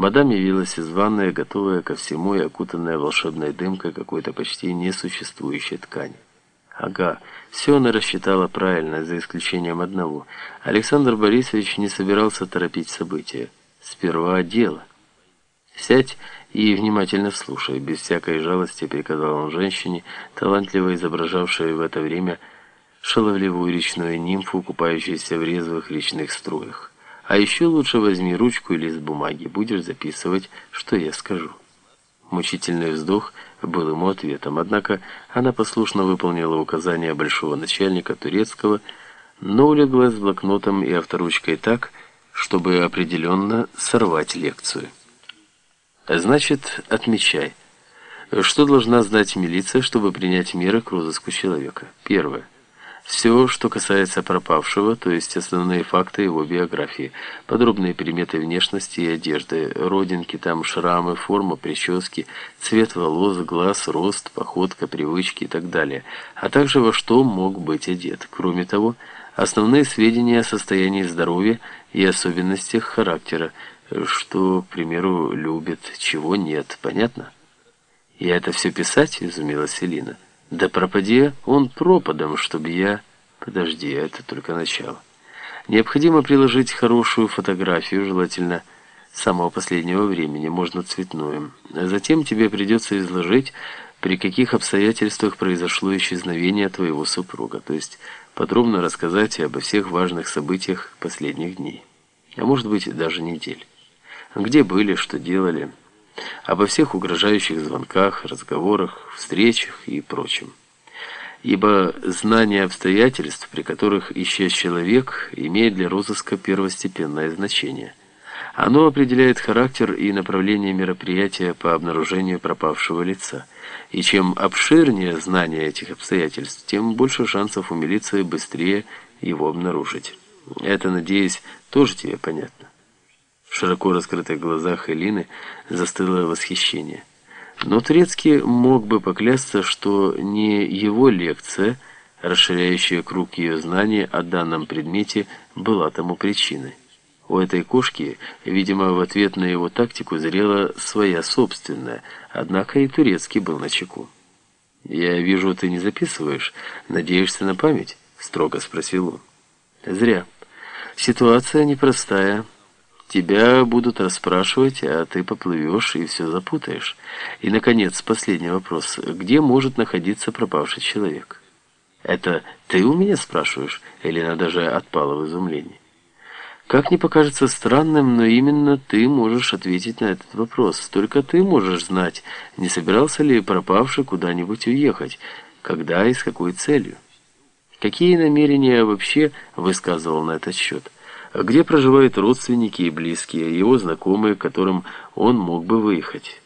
Мадам явилась из ванной, готовая ко всему и окутанная волшебной дымкой какой-то почти несуществующей ткани. Ага, все она рассчитала правильно, за исключением одного. Александр Борисович не собирался торопить события. Сперва дело. «Сядь и внимательно слушай», — без всякой жалости приказал он женщине, талантливо изображавшей в это время шаловливую речную нимфу, купающуюся в резвых речных струях. «А еще лучше возьми ручку и лист бумаги, будешь записывать, что я скажу». Мучительный вздох был ему ответом, однако она послушно выполнила указания большого начальника турецкого, но улеглась с блокнотом и авторучкой так, чтобы определенно сорвать лекцию. Значит, отмечай. Что должна знать милиция, чтобы принять меры к розыску человека? Первое. Все, что касается пропавшего, то есть основные факты его биографии, подробные приметы внешности и одежды, родинки, там шрамы, форма прически, цвет волос, глаз, рост, походка, привычки и так далее, а также во что мог быть одет. Кроме того, основные сведения о состоянии здоровья и особенностях характера, что, к примеру, любит, чего нет, понятно? «Я это все писать?» — изумилась Селина. Да пропади он пропадом, чтобы я... Подожди, это только начало. Необходимо приложить хорошую фотографию, желательно самого последнего времени, можно цветную. Затем тебе придется изложить, при каких обстоятельствах произошло исчезновение твоего супруга, то есть подробно рассказать обо всех важных событиях последних дней, а может быть даже недель. Где были, что делали обо всех угрожающих звонках, разговорах, встречах и прочем. Ибо знание обстоятельств, при которых исчез человек, имеет для розыска первостепенное значение. Оно определяет характер и направление мероприятия по обнаружению пропавшего лица. И чем обширнее знание этих обстоятельств, тем больше шансов у милиции быстрее его обнаружить. Это, надеюсь, тоже тебе понятно. В широко раскрытых глазах Элины застыло восхищение. Но Турецкий мог бы поклясться, что не его лекция, расширяющая круг ее знаний о данном предмете, была тому причиной. У этой кошки, видимо, в ответ на его тактику зрела своя собственная, однако и Турецкий был начеку. «Я вижу, ты не записываешь. Надеешься на память?» — строго спросил он. «Зря. Ситуация непростая». Тебя будут расспрашивать, а ты поплывешь и все запутаешь. И, наконец, последний вопрос. Где может находиться пропавший человек? Это ты у меня спрашиваешь? Элина даже отпала в изумлении. Как не покажется странным, но именно ты можешь ответить на этот вопрос. Только ты можешь знать, не собирался ли пропавший куда-нибудь уехать, когда и с какой целью. Какие намерения вообще высказывал на этот счет? Где проживают родственники и близкие, его знакомые, к которым он мог бы выехать.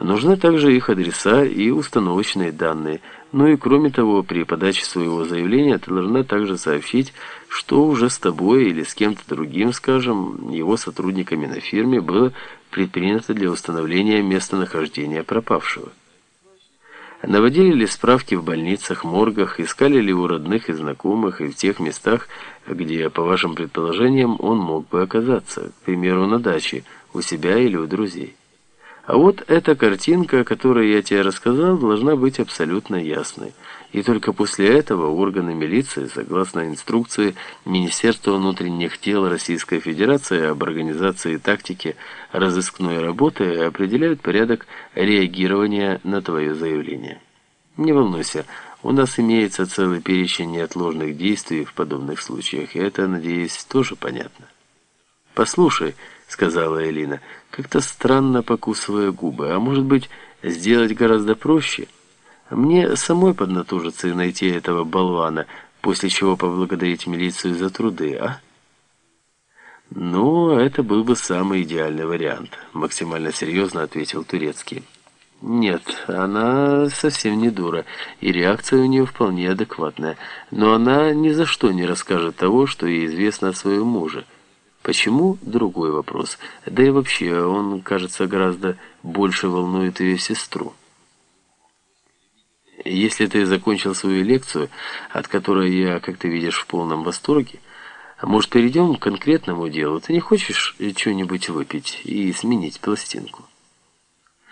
Нужны также их адреса и установочные данные. Ну и кроме того, при подаче своего заявления ты должна также сообщить, что уже с тобой или с кем-то другим, скажем, его сотрудниками на фирме было предпринято для установления местонахождения пропавшего. Наводили ли справки в больницах, моргах, искали ли у родных и знакомых и в тех местах, где, по вашим предположениям, он мог бы оказаться, к примеру, на даче, у себя или у друзей. А вот эта картинка, о которой я тебе рассказал, должна быть абсолютно ясной. И только после этого органы милиции, согласно инструкции Министерства внутренних дел Российской Федерации об организации и тактике разыскной работы, определяют порядок реагирования на твое заявление. Не волнуйся, у нас имеется целый перечень неотложных действий в подобных случаях, и это, надеюсь, тоже понятно. «Послушай», — сказала Элина, как-то странно покусывая губы, «а может быть, сделать гораздо проще?» Мне самой поднатужиться и найти этого болвана, после чего поблагодарить милицию за труды, а? Ну, это был бы самый идеальный вариант, максимально серьезно ответил Турецкий. Нет, она совсем не дура, и реакция у нее вполне адекватная, но она ни за что не расскажет того, что ей известно о своем муже. Почему? Другой вопрос. Да и вообще, он, кажется, гораздо больше волнует ее сестру. Если ты закончил свою лекцию, от которой я, как ты видишь, в полном восторге, может, перейдем к конкретному делу? Ты не хочешь что-нибудь выпить и сменить пластинку?